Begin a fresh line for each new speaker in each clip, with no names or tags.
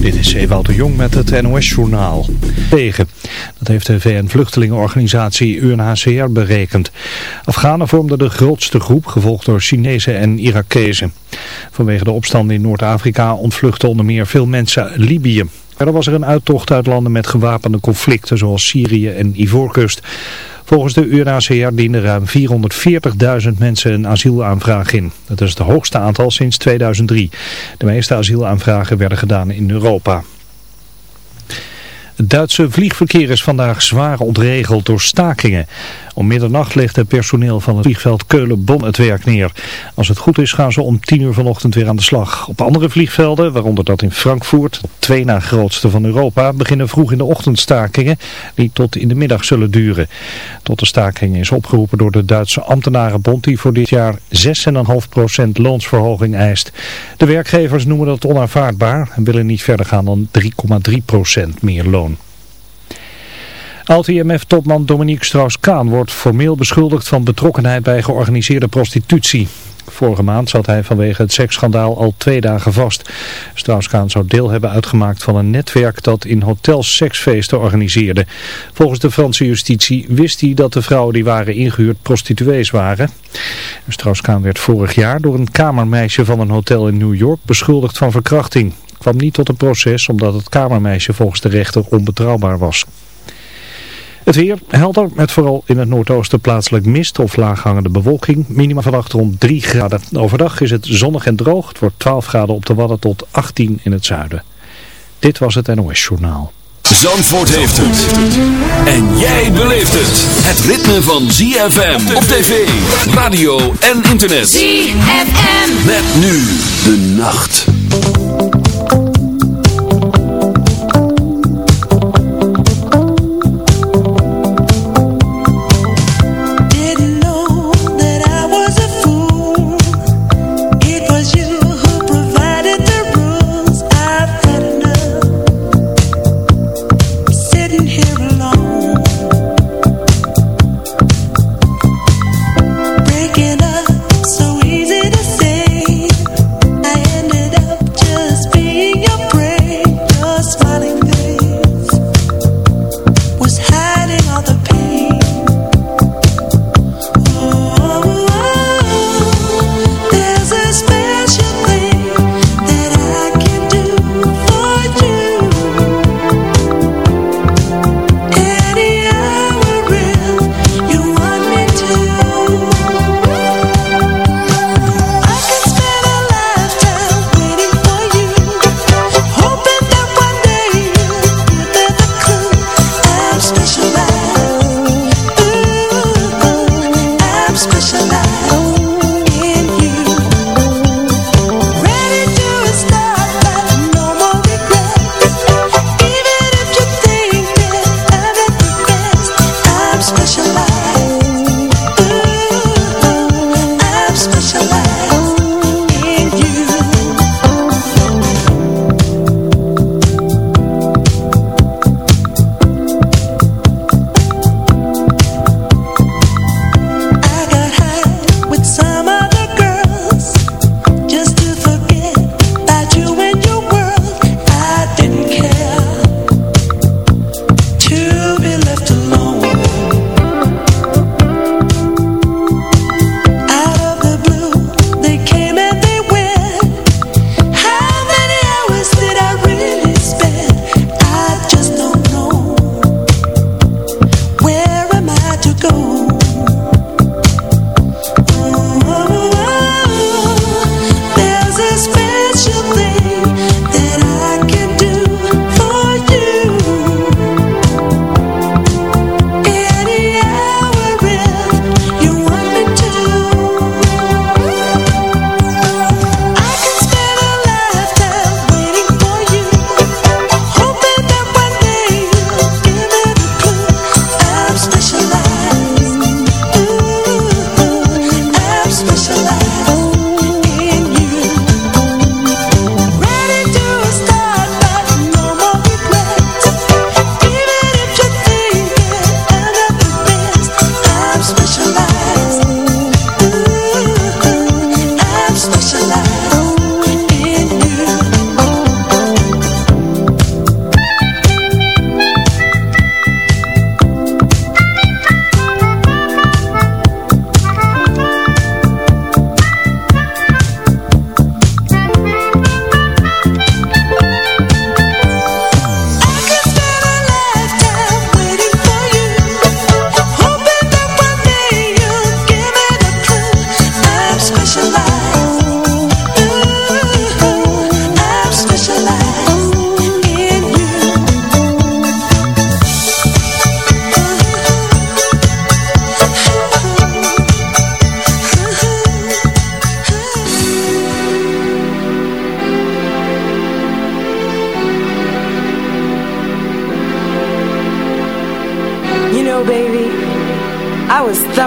Dit is Ewout de Jong met het NOS-journaal. Tegen. Dat heeft de VN-vluchtelingenorganisatie UNHCR berekend. Afghanen vormden de grootste groep, gevolgd door Chinezen en Irakezen. Vanwege de opstand in Noord-Afrika ontvluchten onder meer veel mensen Libië. Verder was er een uittocht uit landen met gewapende conflicten zoals Syrië en Ivoorkust. Volgens de UNHCR dienden ruim 440.000 mensen een asielaanvraag in. Dat is het hoogste aantal sinds 2003. De meeste asielaanvragen werden gedaan in Europa. Het Duitse vliegverkeer is vandaag zwaar ontregeld door stakingen. Om middernacht legt het personeel van het vliegveld Keulen-Bonn het werk neer. Als het goed is gaan ze om 10 uur vanochtend weer aan de slag. Op andere vliegvelden, waaronder dat in Frankfurt, twee na grootste van Europa, beginnen vroeg in de ochtend stakingen die tot in de middag zullen duren. Tot de stakingen is opgeroepen door de Duitse ambtenarenbond die voor dit jaar 6,5% loonsverhoging eist. De werkgevers noemen dat onaanvaardbaar en willen niet verder gaan dan 3,3% meer loon. Oud-IMF-topman Dominique Strauss-Kaan wordt formeel beschuldigd van betrokkenheid bij georganiseerde prostitutie. Vorige maand zat hij vanwege het seksschandaal al twee dagen vast. Strauss-Kaan zou deel hebben uitgemaakt van een netwerk dat in hotels seksfeesten organiseerde. Volgens de Franse justitie wist hij dat de vrouwen die waren ingehuurd prostituees waren. Strauss-Kaan werd vorig jaar door een kamermeisje van een hotel in New York beschuldigd van verkrachting. kwam niet tot een proces omdat het kamermeisje volgens de rechter onbetrouwbaar was. Het weer helder met vooral in het noordoosten plaatselijk mist of laaghangende bewolking. Minima vannacht rond 3 graden. Overdag is het zonnig en droog. Het wordt 12 graden op de Wadden tot 18 in het zuiden. Dit was het NOS Journaal.
Zandvoort heeft het. En jij beleeft het. Het ritme van ZFM op tv, radio en internet. ZFM. Met nu de nacht.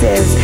places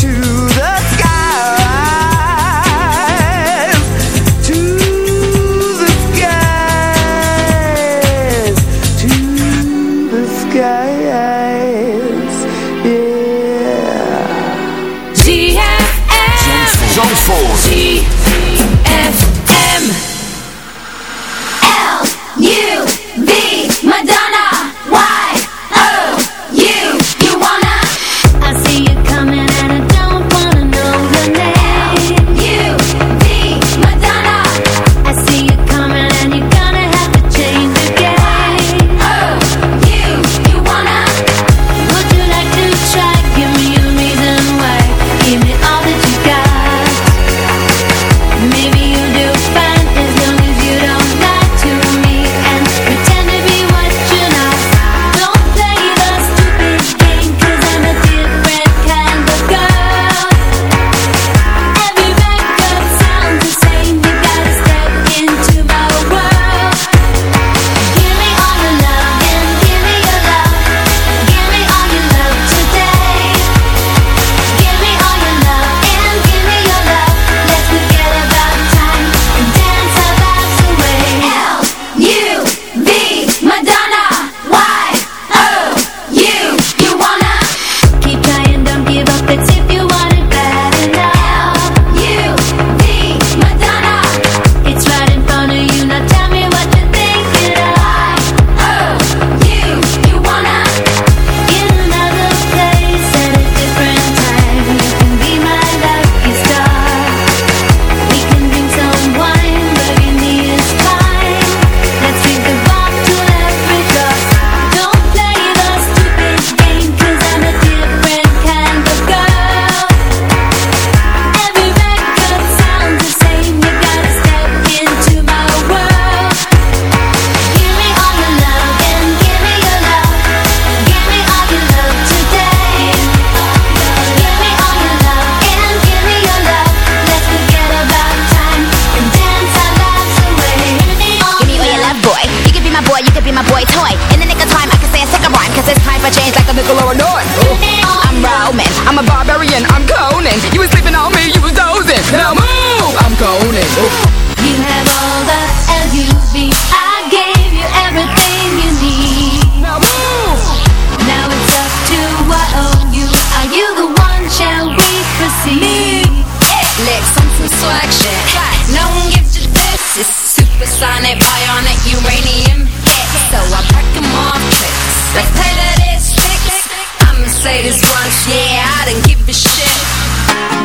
punch, yeah, I don't give a shit.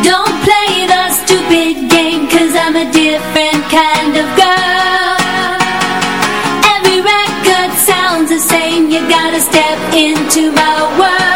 Don't play the stupid game Cause I'm a different kind of girl. Every record sounds the same You gotta step into my world.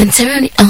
then turn it on.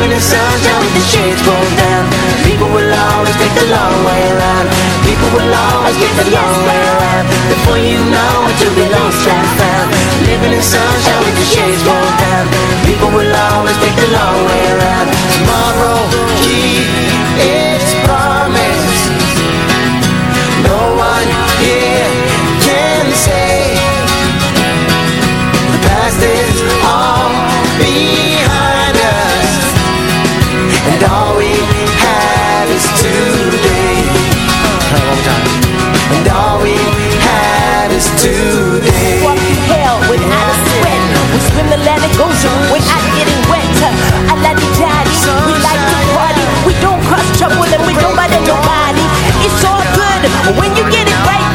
when the sun's down the
shades roll down People will always take the long way around. People will always take the long way around. Before you know it, you'll be lost and found. Living in sunshine with the shades roll down People will always take the long way around.
Tomorrow and it goes on without getting wetter. I love to daddy, we like to party. We don't cross trouble and
we don't bother nobody. It's all good when you get it right.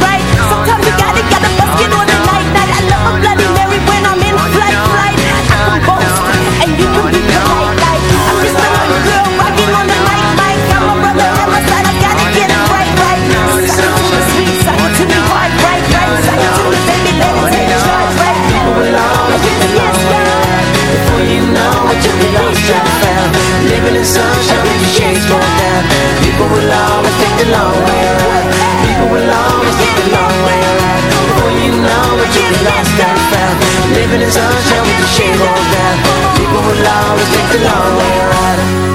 living in sunshine with the shade rolled down. People will always take the long way around.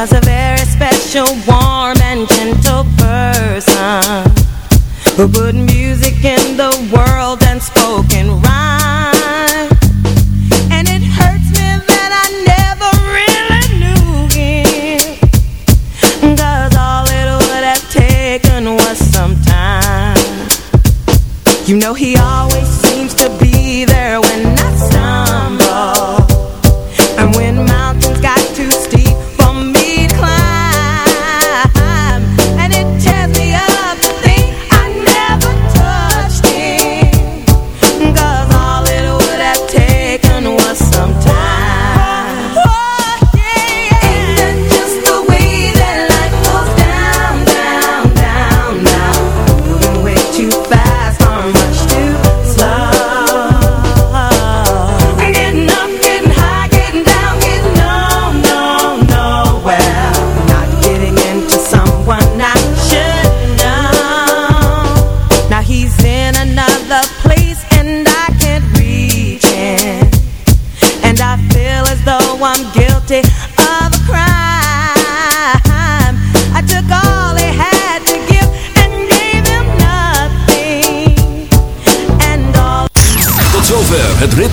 was a
very special, warm and gentle person who wouldn't be